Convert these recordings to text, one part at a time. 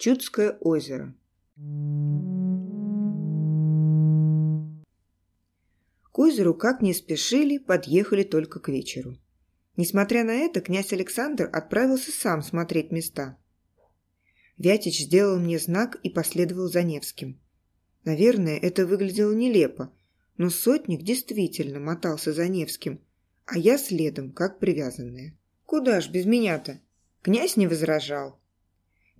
Чудское озеро. К озеру, как не спешили, подъехали только к вечеру. Несмотря на это, князь Александр отправился сам смотреть места. Вятич сделал мне знак и последовал за Невским. Наверное, это выглядело нелепо, но сотник действительно мотался за Невским, а я следом, как привязанная. Куда ж без меня-то? Князь не возражал.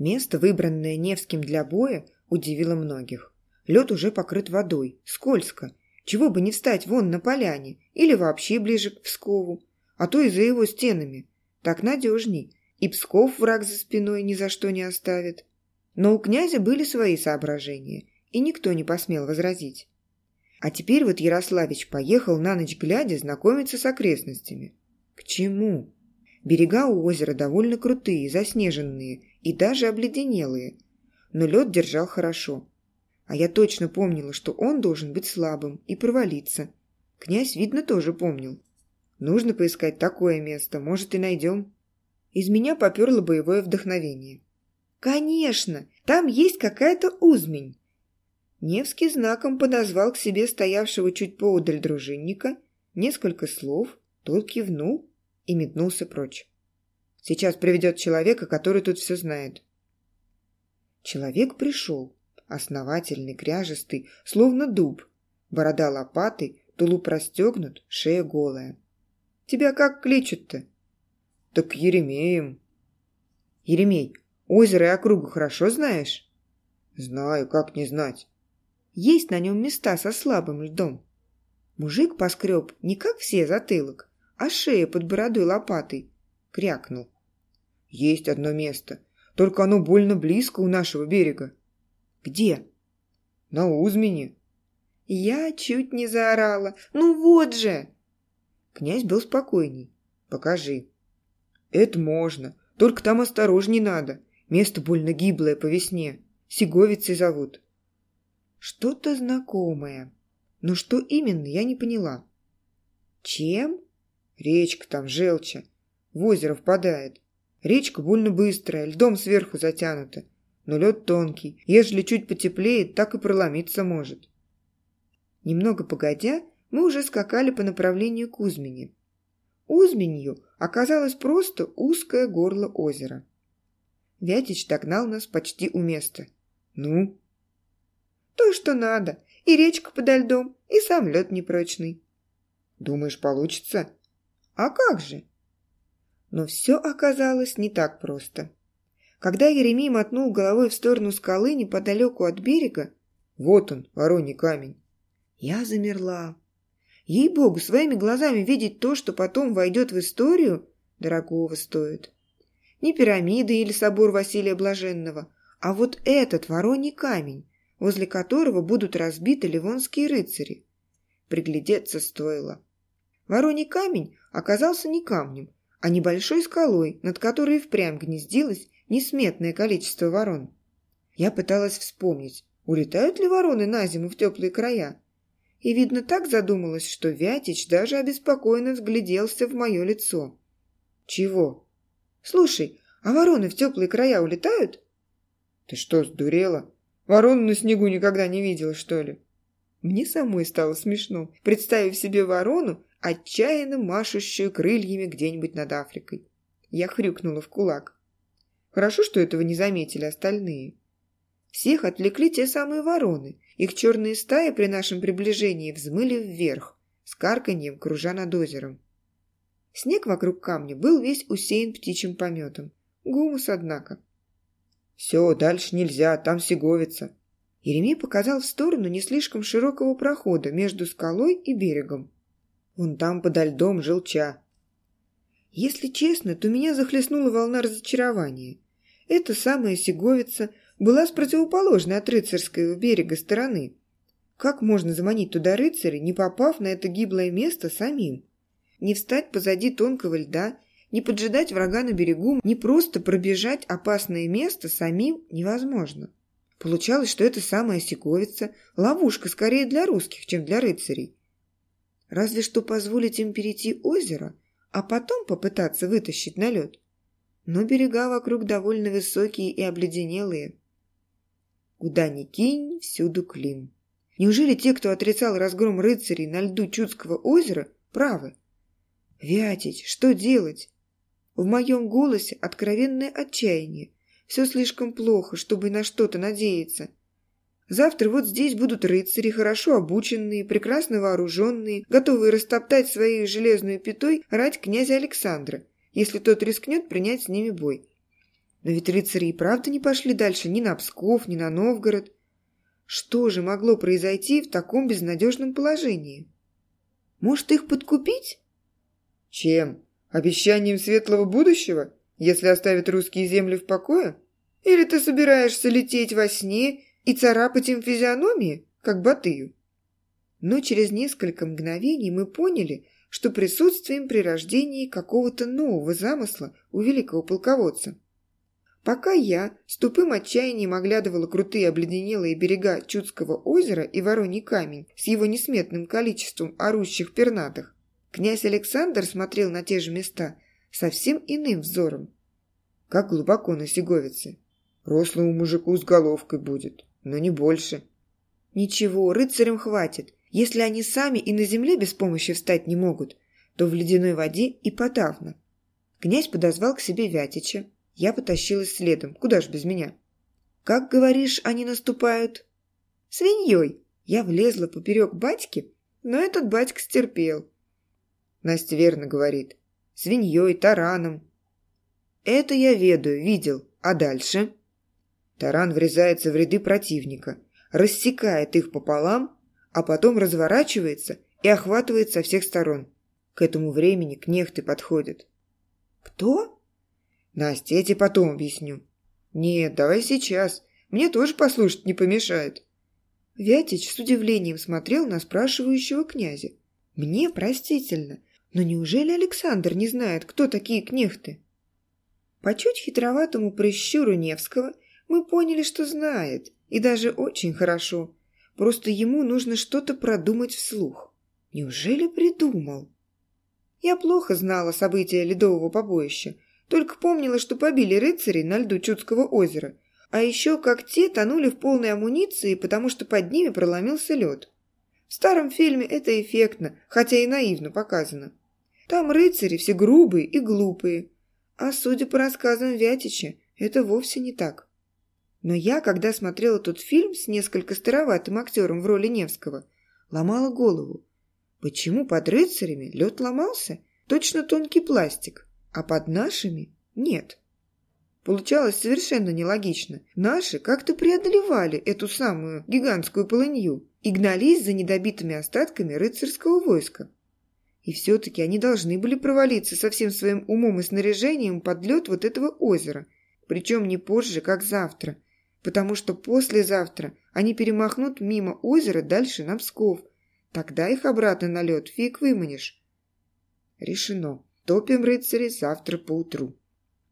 Место, выбранное Невским для боя, удивило многих. Лед уже покрыт водой, скользко. Чего бы не встать вон на поляне или вообще ближе к Пскову, а то и за его стенами. Так надежней. И Псков враг за спиной ни за что не оставит. Но у князя были свои соображения, и никто не посмел возразить. А теперь вот Ярославич поехал на ночь глядя знакомиться с окрестностями. К чему? Берега у озера довольно крутые, заснеженные и даже обледенелые, но лед держал хорошо. А я точно помнила, что он должен быть слабым и провалиться. Князь, видно, тоже помнил. Нужно поискать такое место, может, и найдем. Из меня поперло боевое вдохновение. «Конечно! Там есть какая-то узмень!» Невский знаком подозвал к себе стоявшего чуть поудаль дружинника, несколько слов, тот кивнул и метнулся прочь. «Сейчас приведет человека, который тут все знает». Человек пришел, основательный, кряжестый, словно дуб, борода лопатой, тулуп расстегнут, шея голая. «Тебя как кличут-то?» «Так Еремеем». «Еремей, озеро и округу хорошо знаешь?» «Знаю, как не знать». «Есть на нем места со слабым льдом». Мужик поскреб не как все затылок, а шея под бородой лопатой. Крякнул. «Есть одно место, только оно больно близко у нашего берега». «Где?» «На Узмене». Я чуть не заорала. «Ну вот же!» Князь был спокойней. «Покажи». «Это можно. Только там осторожней надо. Место больно гиблое по весне. Сеговицей зовут». Что-то знакомое. Но что именно, я не поняла. «Чем?» «Речка там, желча. В озеро впадает. Речка больно быстрая, льдом сверху затянута. Но лед тонкий. Ежели чуть потеплеет, так и проломиться может». Немного погодя, мы уже скакали по направлению к Узмени. Узменью оказалось просто узкое горло озера. Вятич догнал нас почти у места. «Ну?» «То, что надо. И речка подо льдом, и сам лед непрочный». «Думаешь, получится?» «А как же?» Но все оказалось не так просто. Когда Еремей мотнул головой в сторону скалы неподалеку от берега, вот он, вороний камень, я замерла. Ей-богу, своими глазами видеть то, что потом войдет в историю, дорогого стоит. Не пирамиды или собор Василия Блаженного, а вот этот вороний камень, возле которого будут разбиты ливонские рыцари. Приглядеться стоило. Вороний камень оказался не камнем, а небольшой скалой, над которой впрямь гнездилось несметное количество ворон. Я пыталась вспомнить, улетают ли вороны на зиму в теплые края, и, видно, так задумалась, что Вятич даже обеспокоенно взгляделся в мое лицо. «Чего?» «Слушай, а вороны в теплые края улетают?» «Ты что, сдурела? Ворон на снегу никогда не видела, что ли?» Мне самой стало смешно, представив себе ворону, отчаянно машущую крыльями где-нибудь над Африкой. Я хрюкнула в кулак. Хорошо, что этого не заметили остальные. Всех отвлекли те самые вороны. Их черные стаи при нашем приближении взмыли вверх, с карканьем кружа над озером. Снег вокруг камня был весь усеян птичьим пометом. Гумус, однако. «Все, дальше нельзя, там сеговица». Еремей показал в сторону не слишком широкого прохода между скалой и берегом. Вон там подо льдом желча. Если честно, то меня захлестнула волна разочарования. Эта самая Сеговица была с противоположной от рыцарского берега стороны. Как можно заманить туда рыцаря, не попав на это гиблое место самим? Не встать позади тонкого льда, не поджидать врага на берегу, не просто пробежать опасное место самим невозможно. Получалось, что это самая Сековица – ловушка скорее для русских, чем для рыцарей. Разве что позволить им перейти озеро, а потом попытаться вытащить на лед. Но берега вокруг довольно высокие и обледенелые – Куда ни кинь, всюду клин. Неужели те, кто отрицал разгром рыцарей на льду Чудского озера, правы? Вятить, что делать? В моем голосе откровенное отчаяние. Все слишком плохо, чтобы на что-то надеяться. Завтра вот здесь будут рыцари, хорошо обученные, прекрасно вооруженные, готовые растоптать своей железной пятой рать князя Александра, если тот рискнет принять с ними бой. Но ведь рыцари и правда не пошли дальше ни на Псков, ни на Новгород. Что же могло произойти в таком безнадежном положении? Может, их подкупить? Чем? Обещанием светлого будущего, если оставят русские земли в покое? Или ты собираешься лететь во сне и царапать им физиономии, как Батыю. Но через несколько мгновений мы поняли, что присутствуем при рождении какого-то нового замысла у великого полководца. Пока я с тупым отчаянием оглядывала крутые обледенелые берега Чудского озера и Вороний камень с его несметным количеством орущих пернатых, князь Александр смотрел на те же места совсем иным взором. Как глубоко на Сеговице. Рослому мужику с головкой будет но не больше. Ничего, рыцарям хватит. Если они сами и на земле без помощи встать не могут, то в ледяной воде и подавно. Князь подозвал к себе Вятича. Я потащилась следом. Куда ж без меня? Как, говоришь, они наступают? Свиньей. Я влезла поперек батьки, но этот батька стерпел. Настя верно говорит. Свиньей, тараном. Это я ведаю, видел. А дальше? Таран врезается в ряды противника, рассекает их пополам, а потом разворачивается и охватывает со всех сторон. К этому времени кнехты подходят. «Кто?» «Настя, я тебе потом объясню». «Нет, давай сейчас. Мне тоже послушать не помешает». Вятич с удивлением смотрел на спрашивающего князя. «Мне простительно, но неужели Александр не знает, кто такие кнехты?» По чуть хитроватому прищуру Невского мы поняли, что знает, и даже очень хорошо. Просто ему нужно что-то продумать вслух. Неужели придумал? Я плохо знала события ледового побоища, только помнила, что побили рыцарей на льду Чудского озера, а еще как те тонули в полной амуниции, потому что под ними проломился лед. В старом фильме это эффектно, хотя и наивно показано. Там рыцари все грубые и глупые, а судя по рассказам Вятича, это вовсе не так. Но я, когда смотрела тот фильм с несколько староватым актером в роли Невского, ломала голову. Почему под рыцарями лед ломался? Точно тонкий пластик, а под нашими нет. Получалось совершенно нелогично. Наши как-то преодолевали эту самую гигантскую полынью и гнались за недобитыми остатками рыцарского войска. И все-таки они должны были провалиться со всем своим умом и снаряжением под лед вот этого озера, причем не позже, как завтра – потому что послезавтра они перемахнут мимо озера дальше на Псков. Тогда их обратно на лед фиг выманишь. Решено. Топим рыцарей завтра поутру.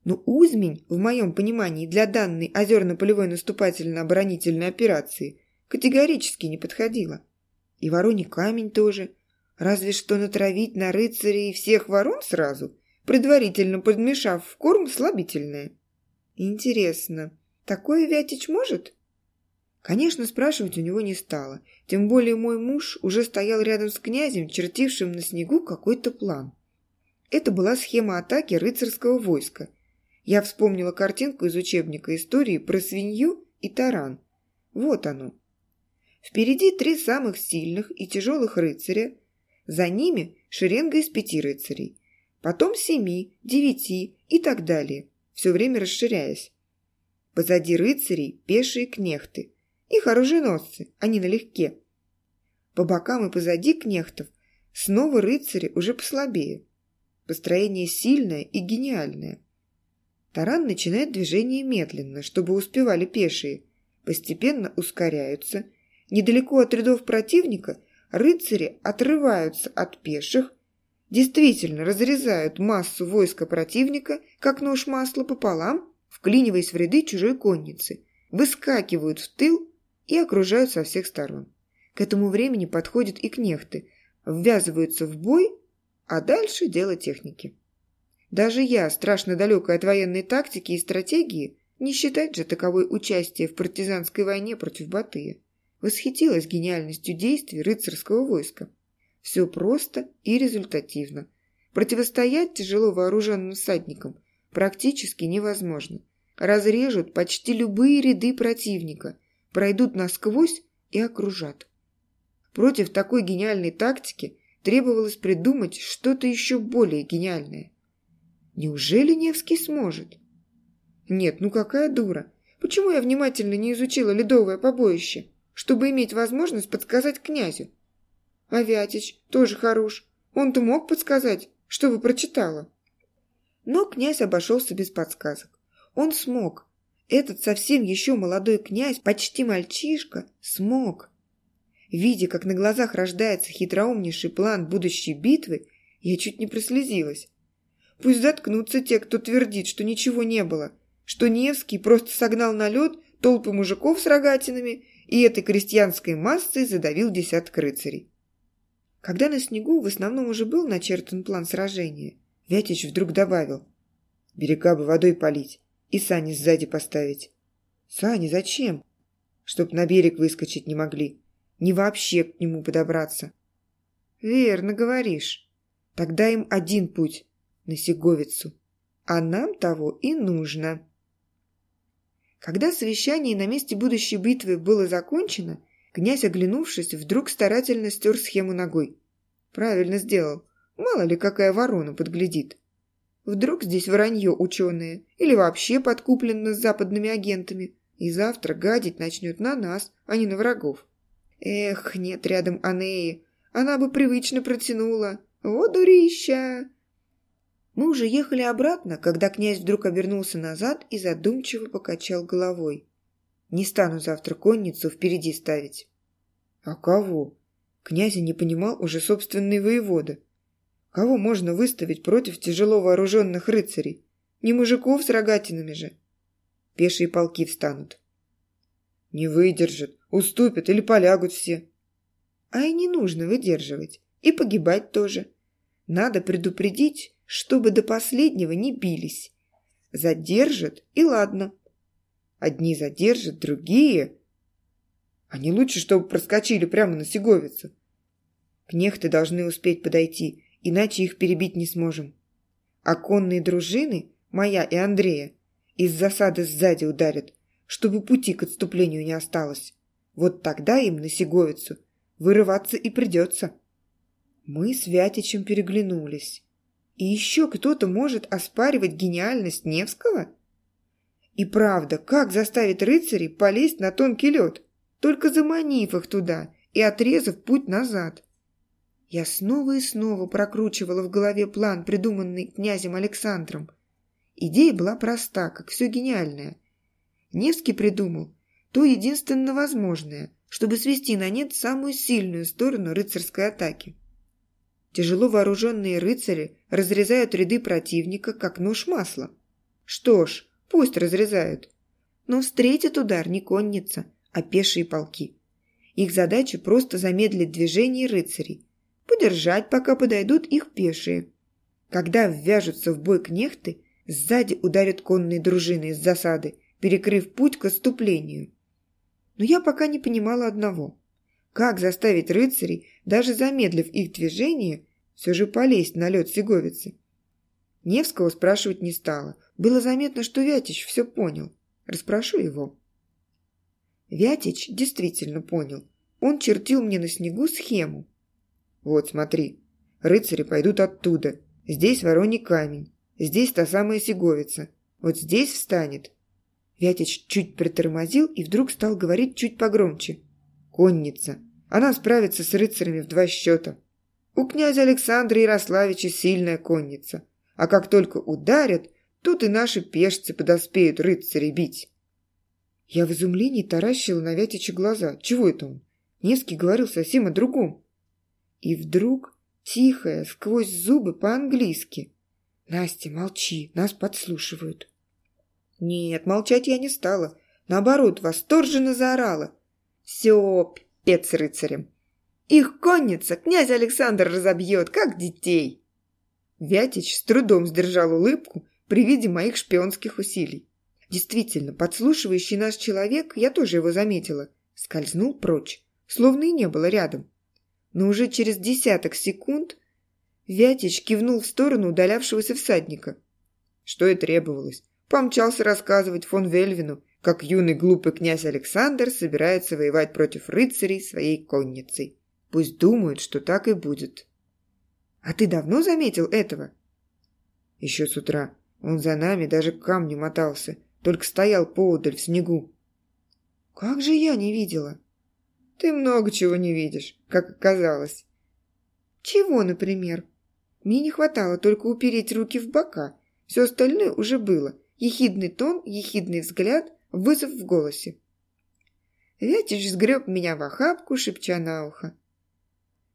Но Узмень, в моем понимании, для данной озерно-полевой наступательно-оборонительной операции категорически не подходила. И вороний камень тоже. Разве что натравить на рыцарей всех ворон сразу, предварительно подмешав в корм слабительное. Интересно, Такое Вятич может? Конечно, спрашивать у него не стало. Тем более мой муж уже стоял рядом с князем, чертившим на снегу какой-то план. Это была схема атаки рыцарского войска. Я вспомнила картинку из учебника истории про свинью и таран. Вот оно. Впереди три самых сильных и тяжелых рыцаря. За ними шеренга из пяти рыцарей. Потом семи, девяти и так далее, все время расширяясь. Позади рыцарей пешие кнехты. Их оруженосцы, они налегке. По бокам и позади кнехтов снова рыцари уже послабее. Построение сильное и гениальное. Таран начинает движение медленно, чтобы успевали пешие. Постепенно ускоряются. Недалеко от рядов противника рыцари отрываются от пеших, действительно разрезают массу войска противника, как нож масла пополам, вклиниваясь в ряды чужой конницы, выскакивают в тыл и окружают со всех сторон. К этому времени подходят и кнехты, ввязываются в бой, а дальше дело техники. Даже я, страшно далекая от военной тактики и стратегии, Не считать же таковой участие в партизанской войне против Батыя. Восхитилась гениальностью действий рыцарского войска. Все просто и результативно. Противостоять тяжело вооруженным всадникам практически невозможно. Разрежут почти любые ряды противника, пройдут насквозь и окружат. Против такой гениальной тактики требовалось придумать что-то еще более гениальное. Неужели Невский сможет? Нет, ну какая дура. Почему я внимательно не изучила ледовое побоище, чтобы иметь возможность подсказать князю? А Вятич тоже хорош. Он-то мог подсказать, что вы прочитала. Но князь обошелся без подсказок. Он смог. Этот совсем еще молодой князь, почти мальчишка, смог. Видя, как на глазах рождается хитроумнейший план будущей битвы, я чуть не прослезилась. Пусть заткнутся те, кто твердит, что ничего не было, что Невский просто согнал на лед толпы мужиков с рогатинами и этой крестьянской массой задавил десяток рыцарей. Когда на снегу в основном уже был начертан план сражения, Вятич вдруг добавил «Берега бы водой полить и сани сзади поставить». «Сани зачем?» «Чтоб на берег выскочить не могли, ни вообще к нему подобраться». «Верно говоришь. Тогда им один путь – на Сеговицу. А нам того и нужно». Когда совещание на месте будущей битвы было закончено, князь, оглянувшись, вдруг старательно стер схему ногой. Правильно сделал. Мало ли, какая ворона подглядит. Вдруг здесь вранье ученые или вообще подкуплено с западными агентами, и завтра гадить начнет на нас, а не на врагов. Эх, нет рядом Анеи, она бы привычно протянула. Вот дурища! Мы уже ехали обратно, когда князь вдруг обернулся назад и задумчиво покачал головой. «Не стану завтра конницу впереди ставить». «А кого?» Князя не понимал уже собственный воевода. «Кого можно выставить против тяжело вооруженных рыцарей? Не мужиков с рогатинами же!» Пешие полки встанут. «Не выдержат, уступят или полягут все». «А и не нужно выдерживать. И погибать тоже. Надо предупредить, чтобы до последнего не бились. Задержат, и ладно. Одни задержат, другие... Они лучше, чтобы проскочили прямо на Сеговицу. Кнехты должны успеть подойти, иначе их перебить не сможем. А конные дружины, моя и Андрея, из засады сзади ударят, чтобы пути к отступлению не осталось. Вот тогда им на Сеговицу вырываться и придется. Мы с Вятичем переглянулись. И еще кто-то может оспаривать гениальность Невского? И правда, как заставить рыцарей полезть на тонкий лед, только заманив их туда и отрезав путь назад? Я снова и снова прокручивала в голове план, придуманный князем Александром. Идея была проста, как все гениальное. Невский придумал то единственно возможное, чтобы свести на нет самую сильную сторону рыцарской атаки. Тяжело вооруженные рыцари разрезают ряды противника, как нож масла. Что ж, пусть разрезают. Но встретит удар не конница, а пешие полки. Их задача просто замедлить движение рыцарей, подержать, пока подойдут их пешие. Когда ввяжутся в бой кнехты, сзади ударят конные дружины из засады, перекрыв путь к отступлению. Но я пока не понимала одного. Как заставить рыцарей, даже замедлив их движение, все же полезть на лед Сеговицы? Невского спрашивать не стала. Было заметно, что Вятич все понял. Распрошу его. Вятич действительно понял. Он чертил мне на снегу схему. Вот, смотри. Рыцари пойдут оттуда. Здесь вороний камень. Здесь та самая Сеговица. Вот здесь встанет. Вятич чуть притормозил и вдруг стал говорить чуть погромче. Конница. Она справится с рыцарями в два счета. У князя Александра Ярославича сильная конница. А как только ударят, тут и наши пешцы подоспеют рыцарей бить. Я в изумлении таращила на Вятича глаза. Чего это он? Невский говорил совсем о другом. И вдруг, тихая, сквозь зубы по-английски. «Настя, молчи, нас подслушивают». Нет, молчать я не стала. Наоборот, восторженно заорала. Все, пец рыцарем. Их конница князь Александр разобьет, как детей. Вятич с трудом сдержал улыбку при виде моих шпионских усилий. Действительно, подслушивающий наш человек, я тоже его заметила, скользнул прочь, словно и не было рядом. Но уже через десяток секунд Вятич кивнул в сторону удалявшегося всадника. Что и требовалось. Помчался рассказывать фон Вельвину, как юный глупый князь Александр собирается воевать против рыцарей своей конницей. Пусть думают, что так и будет. А ты давно заметил этого? Еще с утра. Он за нами даже к камню мотался, только стоял поодаль в снегу. Как же я не видела? Ты много чего не видишь, как оказалось. Чего, например? Мне не хватало только упереть руки в бока. Все остальное уже было. Ехидный тон, ехидный взгляд, вызов в голосе. Вятич сгреб меня в охапку, шепча на ухо.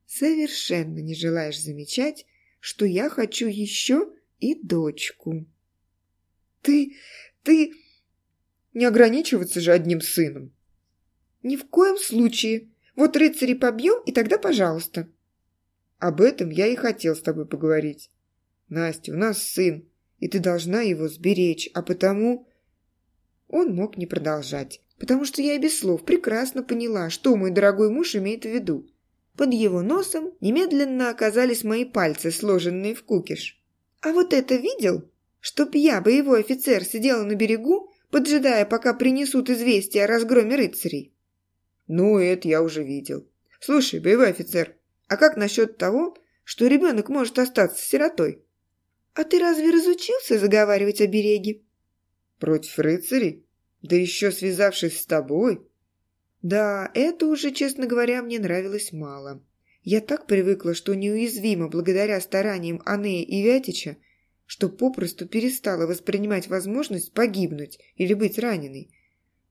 «Совершенно не желаешь замечать, что я хочу еще и дочку». «Ты... ты...» «Не ограничиваться же одним сыном». «Ни в коем случае. Вот рыцарей побьем, и тогда пожалуйста». Об этом я и хотел с тобой поговорить. Настя, у нас сын, и ты должна его сберечь, а потому...» Он мог не продолжать, потому что я и без слов прекрасно поняла, что мой дорогой муж имеет в виду. Под его носом немедленно оказались мои пальцы, сложенные в кукиш. «А вот это видел? Чтоб я, боевой офицер, сидела на берегу, поджидая, пока принесут известие о разгроме рыцарей?» «Ну, это я уже видел. Слушай, боевой офицер, а как насчет того, что ребенок может остаться сиротой? А ты разве разучился заговаривать о береге? Против рыцарей? Да еще связавшись с тобой? Да, это уже, честно говоря, мне нравилось мало. Я так привыкла, что неуязвима благодаря стараниям Анея и Вятича, что попросту перестала воспринимать возможность погибнуть или быть раненой.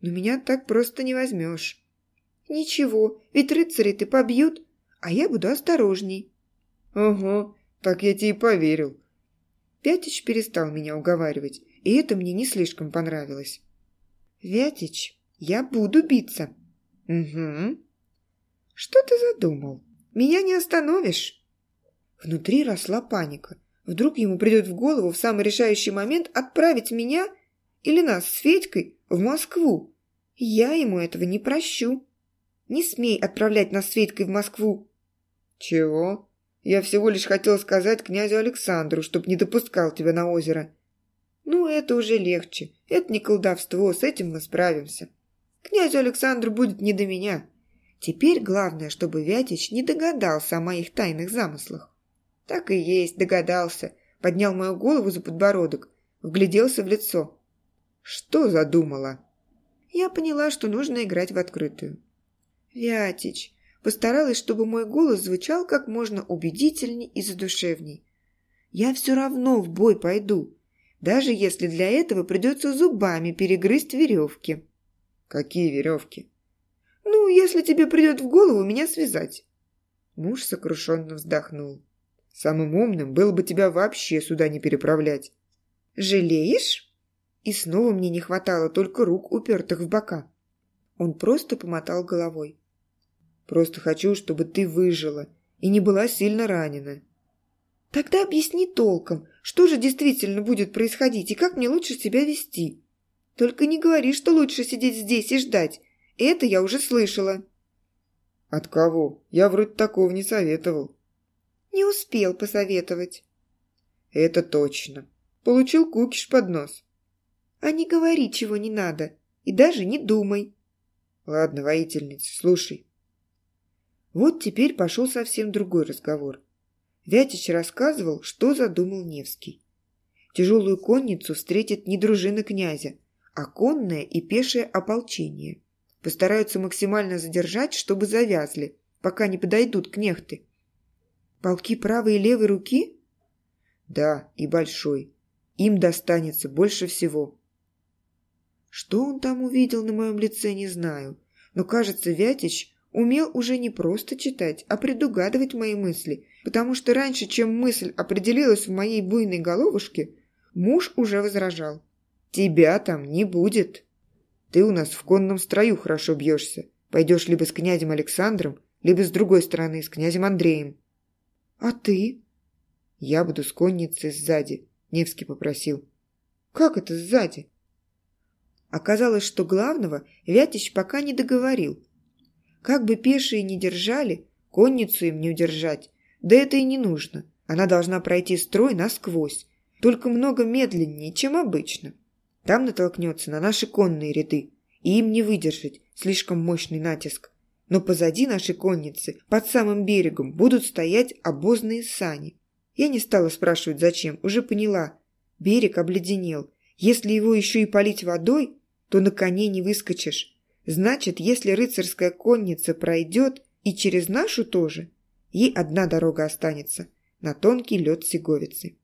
Но меня так просто не возьмешь. Ничего, ведь рыцари ты побьют, а я буду осторожней». «Ага, так я тебе и поверил». Вятич перестал меня уговаривать, и это мне не слишком понравилось. «Вятич, я буду биться». «Угу». «Что ты задумал? Меня не остановишь?» Внутри росла паника. Вдруг ему придет в голову в самый решающий момент отправить меня или нас с Федькой в Москву. Я ему этого не прощу. Не смей отправлять нас с Федькой в Москву. «Чего? Я всего лишь хотел сказать князю Александру, чтоб не допускал тебя на озеро». «Ну, это уже легче. Это не колдовство, с этим мы справимся. Князю Александру будет не до меня. Теперь главное, чтобы Вятич не догадался о моих тайных замыслах». «Так и есть, догадался». Поднял мою голову за подбородок, вгляделся в лицо. «Что задумала?» Я поняла, что нужно играть в открытую. «Вятич, Постаралась, чтобы мой голос звучал как можно убедительней и задушевней. «Я все равно в бой пойду, даже если для этого придется зубами перегрызть веревки». «Какие веревки?» «Ну, если тебе придет в голову меня связать». Муж сокрушенно вздохнул. «Самым умным было бы тебя вообще сюда не переправлять». «Жалеешь?» И снова мне не хватало только рук, упертых в бока. Он просто помотал головой. Просто хочу, чтобы ты выжила и не была сильно ранена». «Тогда объясни толком, что же действительно будет происходить и как мне лучше себя вести. Только не говори, что лучше сидеть здесь и ждать. Это я уже слышала». «От кого? Я вроде такого не советовал». «Не успел посоветовать». «Это точно. Получил кукиш под нос». «А не говори, чего не надо, и даже не думай». «Ладно, воительница, слушай. Вот теперь пошел совсем другой разговор. Вятич рассказывал, что задумал Невский. Тяжелую конницу встретит не дружина князя, а конное и пешее ополчение. Постараются максимально задержать, чтобы завязли, пока не подойдут кнехты. Полки правой и левой руки? Да, и большой. Им достанется больше всего. Что он там увидел на моем лице, не знаю. Но, кажется, Вятич умел уже не просто читать, а предугадывать мои мысли, потому что раньше, чем мысль определилась в моей буйной головушке, муж уже возражал. «Тебя там не будет. Ты у нас в конном строю хорошо бьешься. Пойдешь либо с князем Александром, либо с другой стороны, с князем Андреем». «А ты?» «Я буду с конницей сзади», — Невский попросил. «Как это сзади?» Оказалось, что главного Вятич пока не договорил. Как бы пешие не держали, конницу им не удержать. Да это и не нужно. Она должна пройти строй насквозь, только много медленнее, чем обычно. Там натолкнется на наши конные ряды, и им не выдержать слишком мощный натиск. Но позади нашей конницы, под самым берегом, будут стоять обозные сани. Я не стала спрашивать, зачем, уже поняла. Берег обледенел. Если его еще и полить водой, то на коне не выскочишь. Значит, если рыцарская конница пройдет, и через нашу тоже, ей одна дорога останется – на тонкий лед Сеговицы.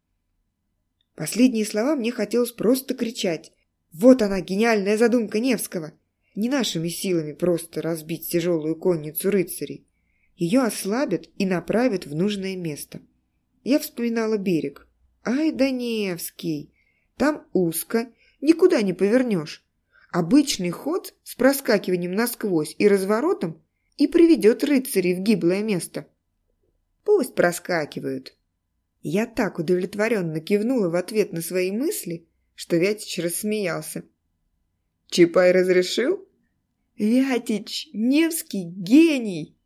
Последние слова мне хотелось просто кричать. Вот она, гениальная задумка Невского. Не нашими силами просто разбить тяжелую конницу рыцарей. Ее ослабят и направят в нужное место. Я вспоминала берег. Ай да Невский! Там узко, никуда не повернешь. Обычный ход с проскакиванием насквозь и разворотом и приведет рыцарей в гиблое место. Пусть проскакивают. Я так удовлетворенно кивнула в ответ на свои мысли, что Вятич рассмеялся. «Чапай разрешил?» «Вятич, Невский, гений!»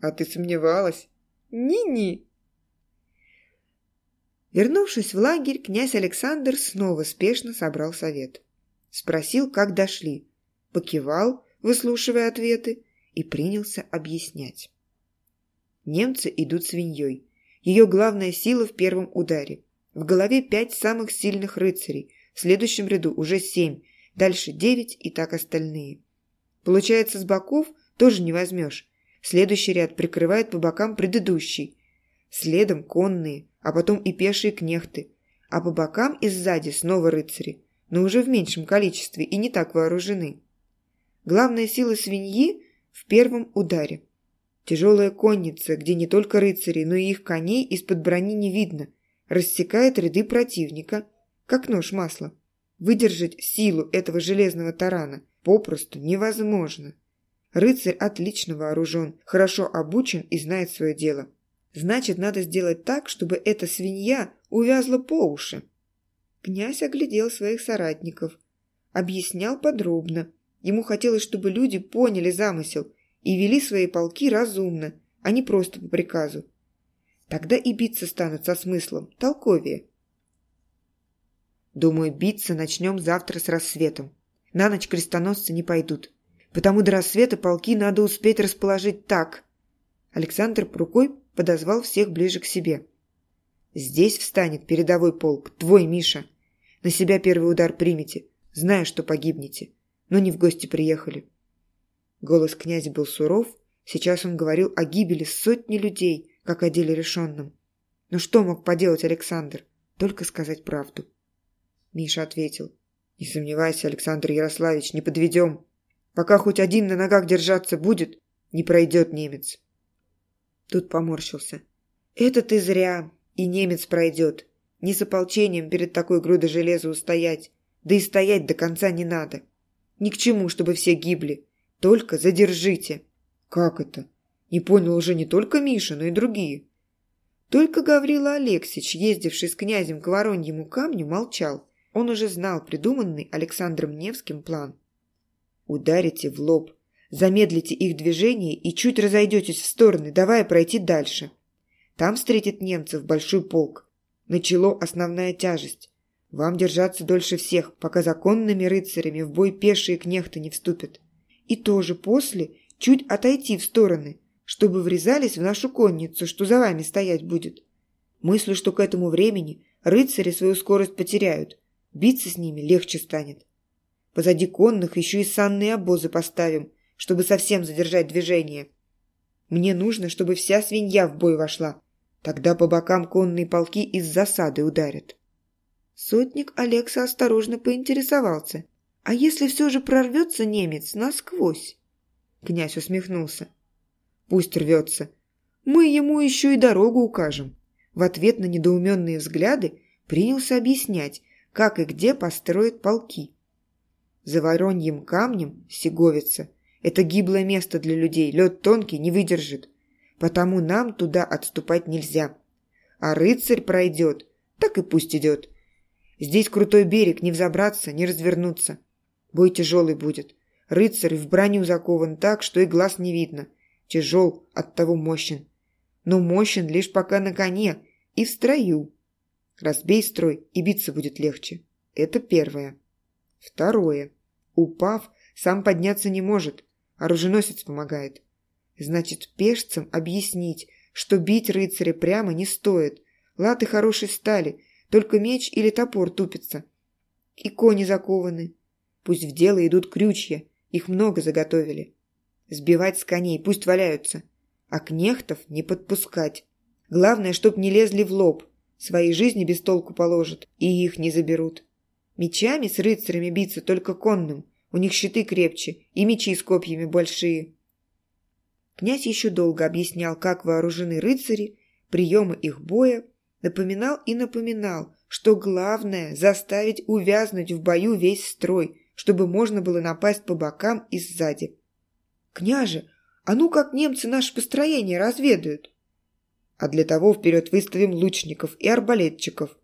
«А ты сомневалась?» «Ни-ни!» Вернувшись в лагерь, князь Александр снова спешно собрал совет. Спросил, как дошли. Покивал, выслушивая ответы, и принялся объяснять. Немцы идут свиньей. Ее главная сила в первом ударе. В голове пять самых сильных рыцарей, в следующем ряду уже семь, дальше девять и так остальные. Получается, с боков тоже не возьмешь. Следующий ряд прикрывает по бокам предыдущий. Следом конные, а потом и пешие кнехты. А по бокам и сзади снова рыцари, но уже в меньшем количестве и не так вооружены. Главная сила свиньи в первом ударе. Тяжелая конница, где не только рыцари, но и их коней из-под брони не видно, рассекает ряды противника, как нож масла. Выдержать силу этого железного тарана попросту невозможно. Рыцарь отлично вооружен, хорошо обучен и знает свое дело. Значит, надо сделать так, чтобы эта свинья увязла по уши. Князь оглядел своих соратников. Объяснял подробно. Ему хотелось, чтобы люди поняли замысел и вели свои полки разумно, а не просто по приказу. Тогда и биться станут со смыслом, толковее. Думаю, биться начнем завтра с рассветом. На ночь крестоносцы не пойдут. Потому до рассвета полки надо успеть расположить так. Александр рукой подозвал всех ближе к себе. Здесь встанет передовой полк, твой Миша. На себя первый удар примите, зная, что погибнете. Но не в гости приехали. Голос князя был суров, сейчас он говорил о гибели сотни людей, как о деле решенном. Но что мог поделать Александр? Только сказать правду. Миша ответил. «Не сомневайся, Александр Ярославич, не подведем. Пока хоть один на ногах держаться будет, не пройдет немец». Тут поморщился. «Это ты зря, и немец пройдет. Не с ополчением перед такой грудой железа устоять. Да и стоять до конца не надо. Ни к чему, чтобы все гибли. Только задержите». «Как это?» Не понял уже не только Миша, но и другие. Только Гаврила Алексич, ездивший с князем к Вороньему камню, молчал. Он уже знал придуманный Александром Невским план. «Ударите в лоб, замедлите их движение и чуть разойдетесь в стороны, давая пройти дальше. Там встретит немцев большой полк. Начало основная тяжесть. Вам держаться дольше всех, пока законными рыцарями в бой пешие кнехты не вступят и тоже после чуть отойти в стороны, чтобы врезались в нашу конницу, что за вами стоять будет. Мыслю, что к этому времени рыцари свою скорость потеряют, биться с ними легче станет. Позади конных еще и санные обозы поставим, чтобы совсем задержать движение. Мне нужно, чтобы вся свинья в бой вошла. Тогда по бокам конные полки из засады ударят. Сотник Алекса осторожно поинтересовался, а если все же прорвется немец насквозь? Князь усмехнулся. Пусть рвется. Мы ему еще и дорогу укажем. В ответ на недоуменные взгляды принялся объяснять, как и где построят полки. За Вороньим камнем Сеговица – это гиблое место для людей, лед тонкий не выдержит. Потому нам туда отступать нельзя. А рыцарь пройдет, так и пусть идет. Здесь крутой берег, не взобраться, не развернуться. Бой тяжелый будет. Рыцарь в броню закован так, что и глаз не видно. Тяжел, оттого мощен. Но мощен лишь пока на коне и в строю. Разбей строй, и биться будет легче. Это первое. Второе. Упав, сам подняться не может. Оруженосец помогает. Значит, пешцам объяснить, что бить рыцаря прямо не стоит. Латы хорошей стали, только меч или топор тупится. И кони закованы. Пусть в дело идут крючья, их много заготовили. Сбивать с коней, пусть валяются. А кнехтов не подпускать. Главное, чтоб не лезли в лоб. Свои жизни без толку положат, и их не заберут. Мечами с рыцарями биться только конным. У них щиты крепче, и мечи с копьями большие. Князь еще долго объяснял, как вооружены рыцари, приемы их боя, напоминал и напоминал, что главное – заставить увязнуть в бою весь строй, чтобы можно было напасть по бокам и сзади. «Княже, а ну как немцы наше построение разведают?» «А для того вперед выставим лучников и арбалетчиков.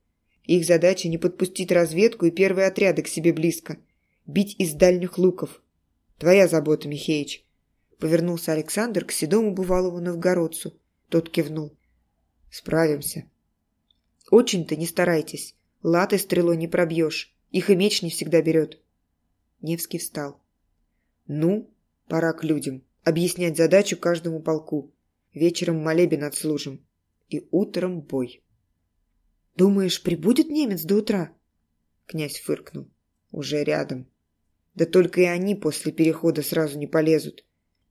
Их задача не подпустить разведку и первые отряды к себе близко. Бить из дальних луков. Твоя забота, Михеич. Повернулся Александр к седому бывалому новгородцу. Тот кивнул. Справимся. Очень-то не старайтесь. Латы стрелой не пробьешь. Их и меч не всегда берет. Невский встал. Ну, пора к людям. Объяснять задачу каждому полку. Вечером молебен отслужим. И утром бой. «Думаешь, прибудет немец до утра?» Князь фыркнул. «Уже рядом. Да только и они после перехода сразу не полезут.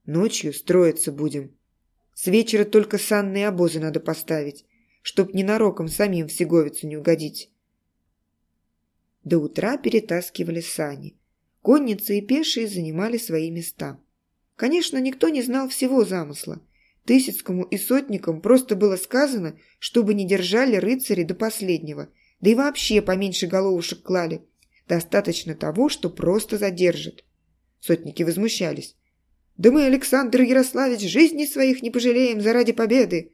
Ночью строиться будем. С вечера только санные обозы надо поставить, чтоб ненароком самим в Сеговицу не угодить». До утра перетаскивали сани. Конницы и пешие занимали свои места. Конечно, никто не знал всего замысла – Тысяцкому и сотникам просто было сказано, чтобы не держали рыцари до последнего, да и вообще поменьше головушек клали. Достаточно того, что просто задержат. Сотники возмущались. «Да мы, Александр Ярославич, жизни своих не пожалеем заради победы!»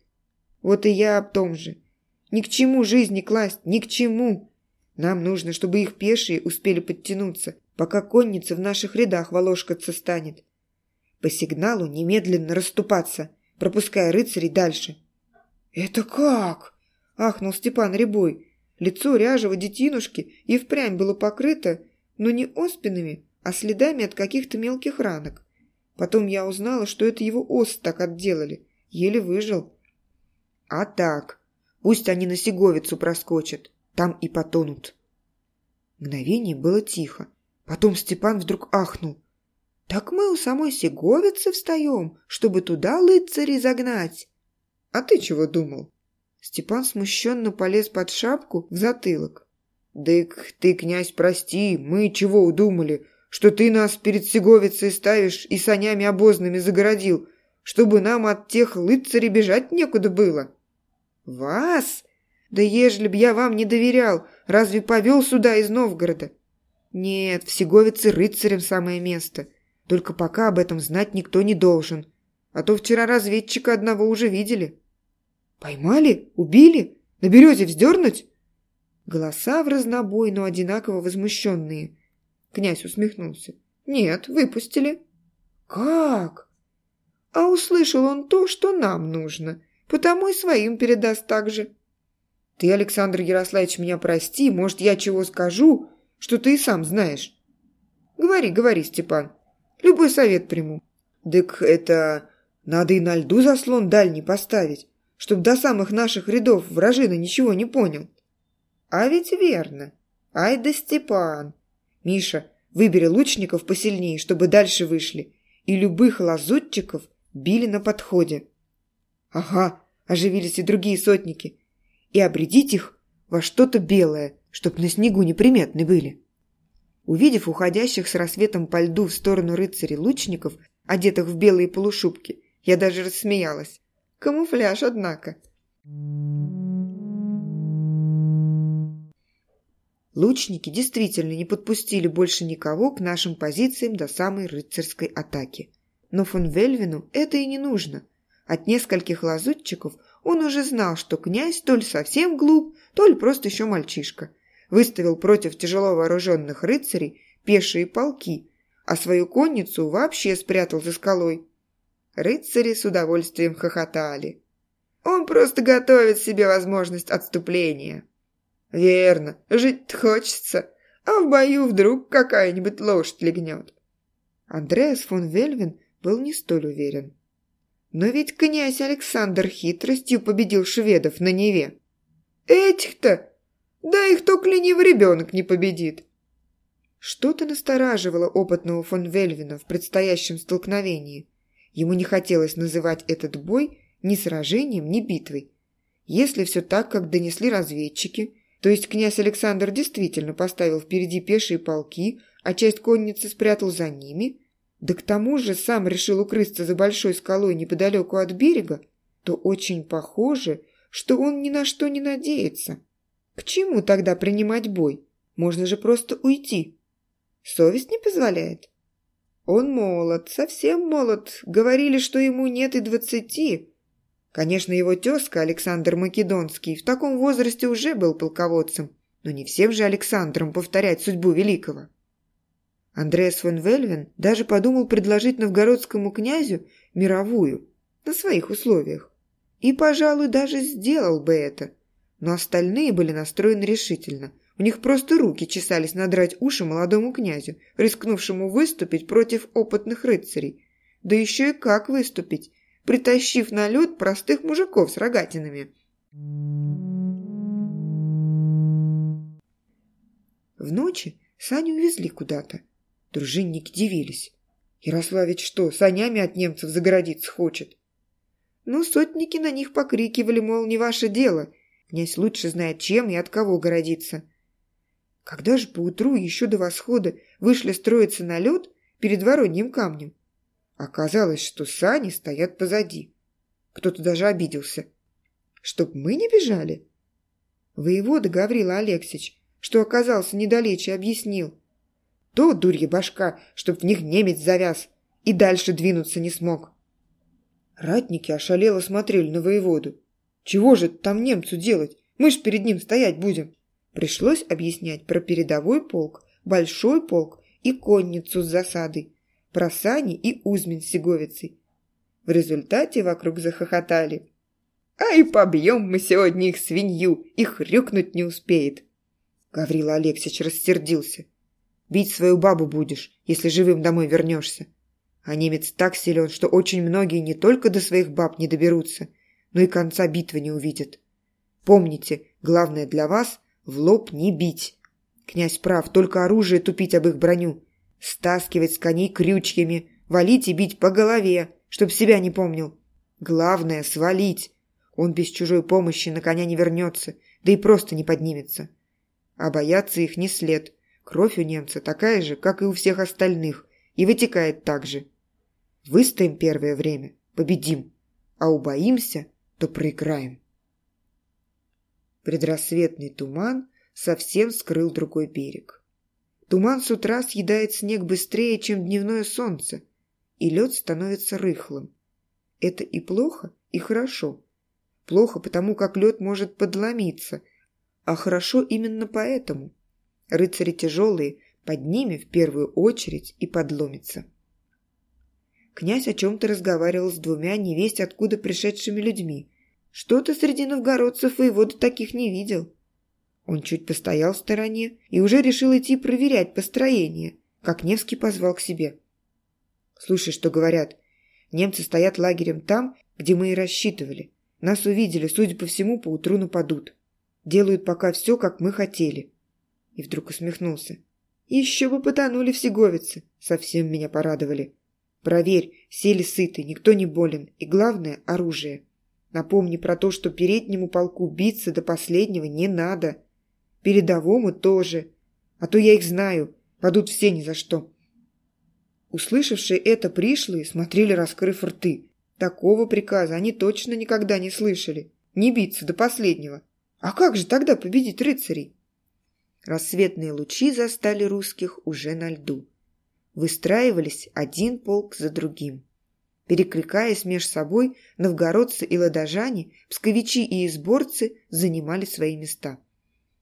Вот и я об том же. Ни к чему жизни класть, ни к чему. Нам нужно, чтобы их пешие успели подтянуться, пока конница в наших рядах волошкаться станет. По сигналу немедленно расступаться – пропуская рыцарей дальше. «Это как?» – ахнул Степан Рябой. Лицо ряжего детинушки и впрямь было покрыто, но не оспинами, а следами от каких-то мелких ранок. Потом я узнала, что это его ос так отделали. Еле выжил. А так, пусть они на Сеговицу проскочат, там и потонут. Мгновение было тихо. Потом Степан вдруг ахнул. Так мы у самой Сеговицы встаем, чтобы туда лыцари загнать. А ты чего думал? Степан смущенно полез под шапку в затылок. «Дык, ты, князь, прости, мы чего удумали, что ты нас перед Сеговицей ставишь и санями обозными загородил, чтобы нам от тех лыцарей бежать некуда было?» «Вас? Да ежели б я вам не доверял, разве повел сюда из Новгорода?» «Нет, в Сеговице рыцарям самое место. Только пока об этом знать никто не должен. А то вчера разведчика одного уже видели. Поймали? Убили? На березе вздернуть? Голоса в разнобой, но одинаково возмущенные. Князь усмехнулся. Нет, выпустили. Как? А услышал он то, что нам нужно, потому и своим передаст так же. Ты, Александр Ярославич, меня прости, может, я чего скажу, что ты и сам знаешь. Говори, говори, Степан. Любой совет приму. Дык это... Надо и на льду заслон дальний поставить, чтоб до самых наших рядов вражина ничего не понял. А ведь верно. Ай да Степан. Миша, выбери лучников посильнее, чтобы дальше вышли, и любых лазутчиков били на подходе. Ага, оживились и другие сотники. И обредить их во что-то белое, чтоб на снегу неприметны были. Увидев уходящих с рассветом по льду в сторону рыцарей лучников, одетых в белые полушубки, я даже рассмеялась. Камуфляж, однако. Лучники действительно не подпустили больше никого к нашим позициям до самой рыцарской атаки. Но фон Вельвину это и не нужно. От нескольких лазутчиков он уже знал, что князь то ли совсем глуп, то ли просто еще мальчишка – выставил против тяжело вооруженных рыцарей пешие полки, а свою конницу вообще спрятал за скалой. Рыцари с удовольствием хохотали. Он просто готовит себе возможность отступления. Верно, жить хочется, а в бою вдруг какая-нибудь лошадь легнет. Андреас фон Вельвин был не столь уверен. Но ведь князь Александр хитростью победил шведов на Неве. Этих-то? Да их только ленивый ребенок не победит. Что-то настораживало опытного фон Вельвина в предстоящем столкновении. Ему не хотелось называть этот бой ни сражением, ни битвой. Если все так, как донесли разведчики, то есть князь Александр действительно поставил впереди пешие полки, а часть конницы спрятал за ними, да к тому же сам решил укрыться за большой скалой неподалеку от берега, то очень похоже, что он ни на что не надеется. К чему тогда принимать бой? Можно же просто уйти. Совесть не позволяет. Он молод, совсем молод. Говорили, что ему нет и двадцати. Конечно, его тезка Александр Македонский в таком возрасте уже был полководцем, но не всем же Александром повторять судьбу великого. Андреас фон Вельвен даже подумал предложить новгородскому князю мировую, на своих условиях. И, пожалуй, даже сделал бы это. Но остальные были настроены решительно. У них просто руки чесались надрать уши молодому князю, рискнувшему выступить против опытных рыцарей. Да еще и как выступить, притащив на лед простых мужиков с рогатинами. В ночи Саню увезли куда-то. Дружинники дивились. Ярославич что, санями от немцев загородиться хочет? Ну, сотники на них покрикивали, мол, не ваше дело. Князь лучше знает, чем и от кого городиться. Когда же поутру, еще до восхода, вышли строиться на лед перед вороньим камнем? Оказалось, что сани стоят позади. Кто-то даже обиделся. Чтоб мы не бежали? Воевода Гаврила Алексич, что оказался недалече, объяснил. То дурья башка, чтоб в них немец завяз и дальше двинуться не смог. Ратники ошалело смотрели на воеводу. Чего же там немцу делать? Мы ж перед ним стоять будем. Пришлось объяснять про передовой полк, большой полк и конницу с засадой, про сани и узмин с сеговицей. В результате вокруг захохотали. «Ай, побьем мы сегодня их свинью, их рюкнуть не успеет!» Гаврила Алексич рассердился. Бить свою бабу будешь, если живым домой вернешься. А немец так силен, что очень многие не только до своих баб не доберутся, но и конца битвы не увидят. Помните, главное для вас – в лоб не бить. Князь прав, только оружие тупить об их броню. Стаскивать с коней крючьями, валить и бить по голове, чтоб себя не помнил. Главное – свалить. Он без чужой помощи на коня не вернется, да и просто не поднимется. А бояться их не след – Кровь у немца такая же, как и у всех остальных, и вытекает так же. Выстоим первое время, победим, а убоимся, то проиграем. Предрассветный туман совсем скрыл другой берег. Туман с утра съедает снег быстрее, чем дневное солнце, и лед становится рыхлым. Это и плохо, и хорошо. Плохо, потому как лед может подломиться, а хорошо именно поэтому – Рыцари тяжелые, под ними в первую очередь и подломится. Князь о чем-то разговаривал с двумя невесть откуда пришедшими людьми. Что-то среди новгородцев и до таких не видел. Он чуть постоял в стороне и уже решил идти проверять построение, как Невский позвал к себе. «Слушай, что говорят. Немцы стоят лагерем там, где мы и рассчитывали. Нас увидели, судя по всему, поутру нападут. Делают пока все, как мы хотели. И вдруг усмехнулся. Еще бы потонули все говицы. Совсем меня порадовали. Проверь, сели сыты, никто не болен. И главное – оружие. Напомни про то, что переднему полку биться до последнего не надо. Передовому тоже. А то я их знаю. Падут все ни за что. Услышавшие это пришлые смотрели, раскрыв рты. Такого приказа они точно никогда не слышали. Не биться до последнего. А как же тогда победить рыцарей? Рассветные лучи застали русских уже на льду. Выстраивались один полк за другим. Перекликаясь меж собой, новгородцы и ладожане, псковичи и изборцы занимали свои места.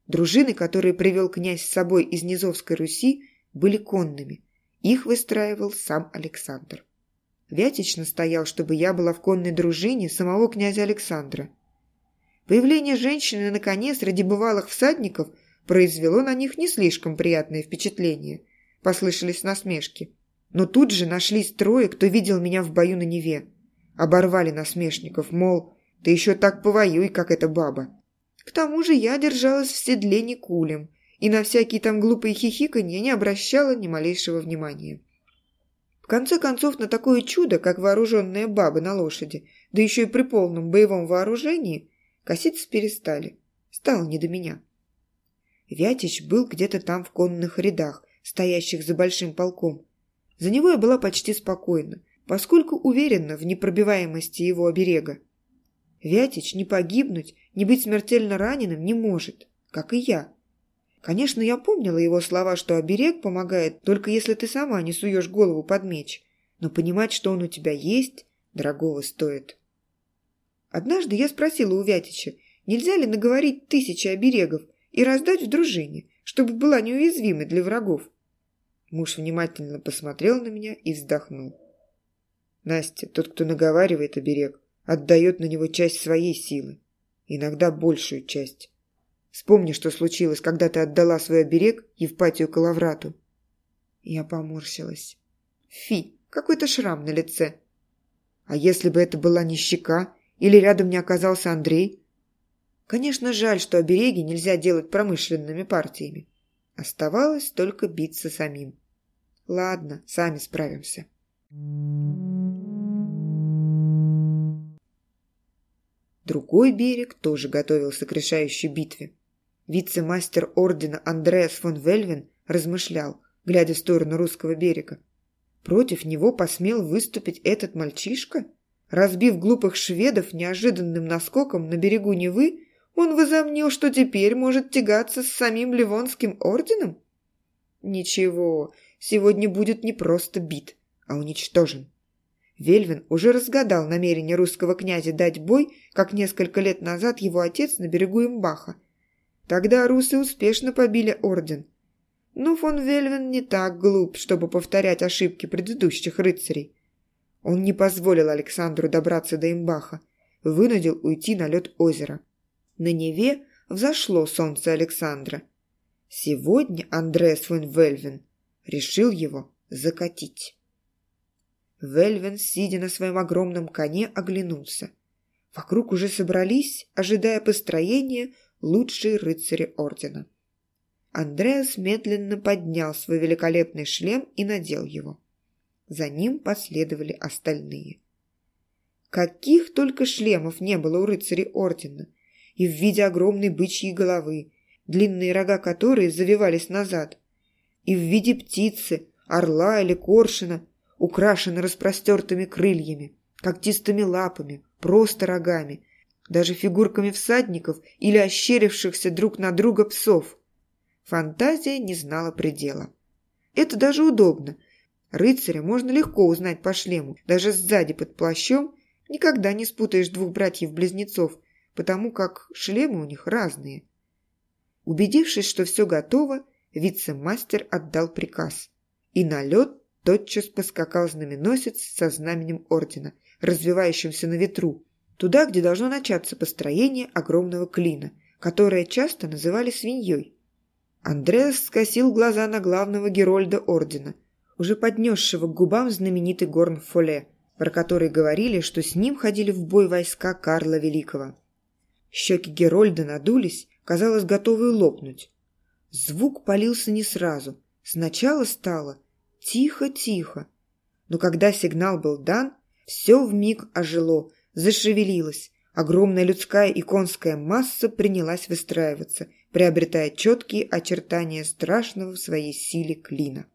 Дружины, которые привел князь с собой из Низовской Руси, были конными. Их выстраивал сам Александр. Вятич настоял, чтобы я была в конной дружине самого князя Александра. Появление женщины на коне среди бывалых всадников произвело на них не слишком приятное впечатление. Послышались насмешки. Но тут же нашлись трое, кто видел меня в бою на Неве. Оборвали насмешников, мол, ты еще так повоюй, как эта баба. К тому же я держалась в седле не и на всякие там глупые хихиканья не обращала ни малейшего внимания. В конце концов, на такое чудо, как вооруженная баба на лошади, да еще и при полном боевом вооружении, коситься перестали. Стало не до меня. Вятич был где-то там в конных рядах, стоящих за большим полком. За него я была почти спокойна, поскольку уверена в непробиваемости его оберега. Вятич не погибнуть, не быть смертельно раненым не может, как и я. Конечно, я помнила его слова, что оберег помогает только если ты сама не суешь голову под меч, но понимать, что он у тебя есть, дорогого стоит. Однажды я спросила у Вятича, нельзя ли наговорить тысячи оберегов и раздать в дружине, чтобы была неуязвимой для врагов. Муж внимательно посмотрел на меня и вздохнул. Настя, тот, кто наговаривает оберег, отдает на него часть своей силы, иногда большую часть. Вспомни, что случилось, когда ты отдала свой оберег Евпатию Калаврату. Я поморщилась. Фи, какой-то шрам на лице. А если бы это была не щека, или рядом не оказался Андрей? Конечно, жаль, что обереги нельзя делать промышленными партиями. Оставалось только биться самим. Ладно, сами справимся. Другой берег тоже готовился к решающей битве. Вице-мастер ордена Андреас фон Вельвен размышлял, глядя в сторону русского берега. Против него посмел выступить этот мальчишка? Разбив глупых шведов неожиданным наскоком на берегу Невы, он возомнил, что теперь может тягаться с самим Ливонским орденом? Ничего, сегодня будет не просто бит, а уничтожен. Вельвин уже разгадал намерение русского князя дать бой, как несколько лет назад его отец на берегу Имбаха. Тогда русы успешно побили орден. Но фон Вельвин не так глуп, чтобы повторять ошибки предыдущих рыцарей. Он не позволил Александру добраться до Имбаха, вынудил уйти на лед озера. На Неве взошло солнце Александра. Сегодня Андреас фон Вельвин решил его закатить. Вельвен, сидя на своем огромном коне, оглянулся. Вокруг уже собрались, ожидая построения, лучшие рыцари ордена. Андреас медленно поднял свой великолепный шлем и надел его. За ним последовали остальные. Каких только шлемов не было у рыцарей ордена, и в виде огромной бычьей головы, длинные рога которой завивались назад, и в виде птицы, орла или коршуна, украшены распростертыми крыльями, когтистыми лапами, просто рогами, даже фигурками всадников или ощерившихся друг на друга псов. Фантазия не знала предела. Это даже удобно. Рыцаря можно легко узнать по шлему, даже сзади под плащом никогда не спутаешь двух братьев-близнецов, потому как шлемы у них разные. Убедившись, что все готово, вице-мастер отдал приказ. И на лед тотчас поскакал знаменосец со знаменем ордена, развивающимся на ветру, туда, где должно начаться построение огромного клина, которое часто называли свиньей. Андреас скосил глаза на главного герольда ордена, уже поднесшего к губам знаменитый горн Фоле, про который говорили, что с ним ходили в бой войска Карла Великого. Щеки Герольда надулись, казалось, готовые лопнуть. Звук полился не сразу. Сначала стало – Тихо-тихо. Но когда сигнал был дан, все вмиг ожило, зашевелилось. Огромная людская и конская масса принялась выстраиваться, приобретая четкие очертания страшного в своей силе клина.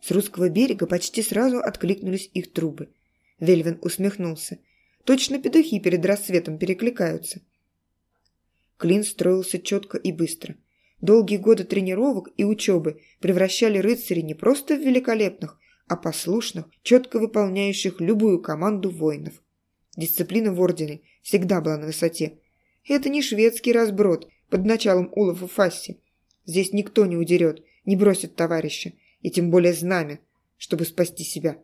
С русского берега почти сразу откликнулись их трубы. Вельвин усмехнулся. Точно петухи перед рассветом перекликаются. Клин строился четко и быстро – Долгие годы тренировок и учебы превращали рыцарей не просто в великолепных, а послушных, четко выполняющих любую команду воинов. Дисциплина в Ордене всегда была на высоте. это не шведский разброд под началом Улафа Фасси. Здесь никто не удерет, не бросит товарища, и тем более знамя, чтобы спасти себя.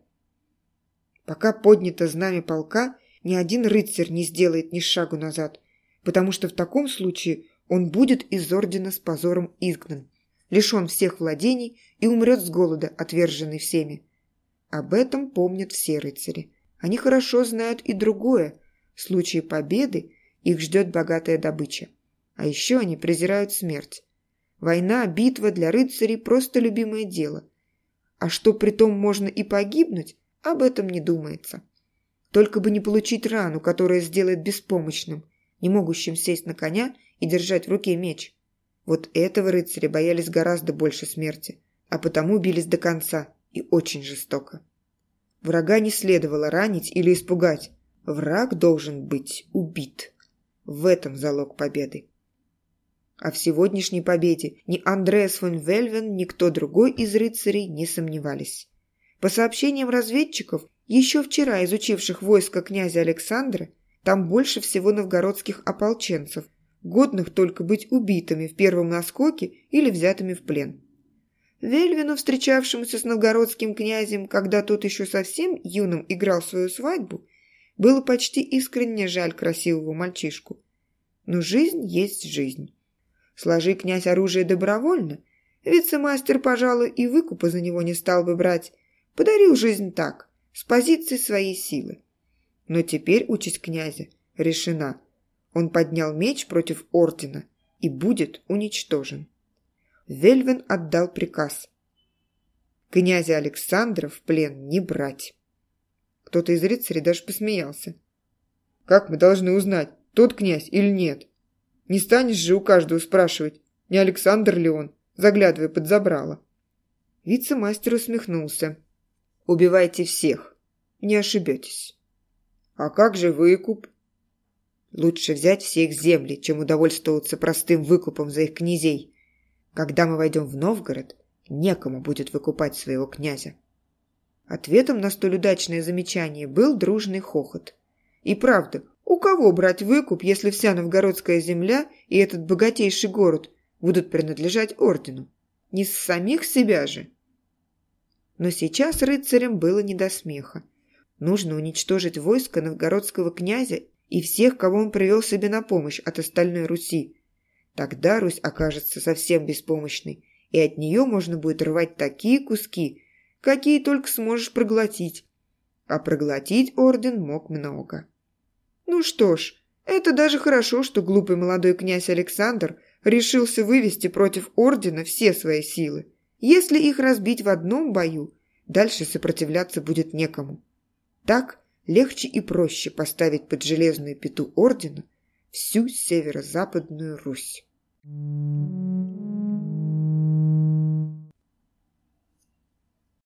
Пока поднято знамя полка, ни один рыцарь не сделает ни шагу назад, потому что в таком случае он будет из ордена с позором изгнан, лишен всех владений и умрет с голода, отверженный всеми. Об этом помнят все рыцари. Они хорошо знают и другое. В случае победы их ждет богатая добыча. А еще они презирают смерть. Война, битва для рыцарей – просто любимое дело. А что при том можно и погибнуть, об этом не думается. Только бы не получить рану, которая сделает беспомощным, не могущим сесть на коня и держать в руке меч. Вот этого рыцаря боялись гораздо больше смерти, а потому бились до конца и очень жестоко. Врага не следовало ранить или испугать. Враг должен быть убит. В этом залог победы. А в сегодняшней победе ни Андреас фон Вельвен, ни кто другой из рыцарей не сомневались. По сообщениям разведчиков, еще вчера изучивших войско князя Александра, там больше всего новгородских ополченцев, годных только быть убитыми в первом наскоке или взятыми в плен. Вельвину, встречавшемуся с новгородским князем, когда тот еще совсем юным играл свою свадьбу, было почти искренне жаль красивого мальчишку. Но жизнь есть жизнь. Сложи князь оружие добровольно, вице-мастер, пожалуй, и выкупа за него не стал бы брать, Подарил жизнь так, с позиции своей силы. Но теперь участь князя решена. Он поднял меч против ордена и будет уничтожен. Вельвен отдал приказ. Князя Александра в плен не брать. Кто-то из рыцарей даже посмеялся. «Как мы должны узнать, тот князь или нет? Не станешь же у каждого спрашивать, не Александр ли он, заглядывая под забрало». Вице-мастер усмехнулся. Убивайте всех. Не ошибетесь. А как же выкуп? Лучше взять все их земли, чем удовольствоваться простым выкупом за их князей. Когда мы войдем в Новгород, некому будет выкупать своего князя. Ответом на столь удачное замечание был дружный хохот. И правда, у кого брать выкуп, если вся новгородская земля и этот богатейший город будут принадлежать ордену? Не с самих себя же. Но сейчас рыцарям было не до смеха. Нужно уничтожить войско новгородского князя и всех, кого он привел себе на помощь от остальной Руси. Тогда Русь окажется совсем беспомощной, и от нее можно будет рвать такие куски, какие только сможешь проглотить. А проглотить орден мог много. Ну что ж, это даже хорошо, что глупый молодой князь Александр решился вывести против ордена все свои силы. Если их разбить в одном бою, дальше сопротивляться будет некому. Так легче и проще поставить под железную пету ордена всю северо-западную Русь.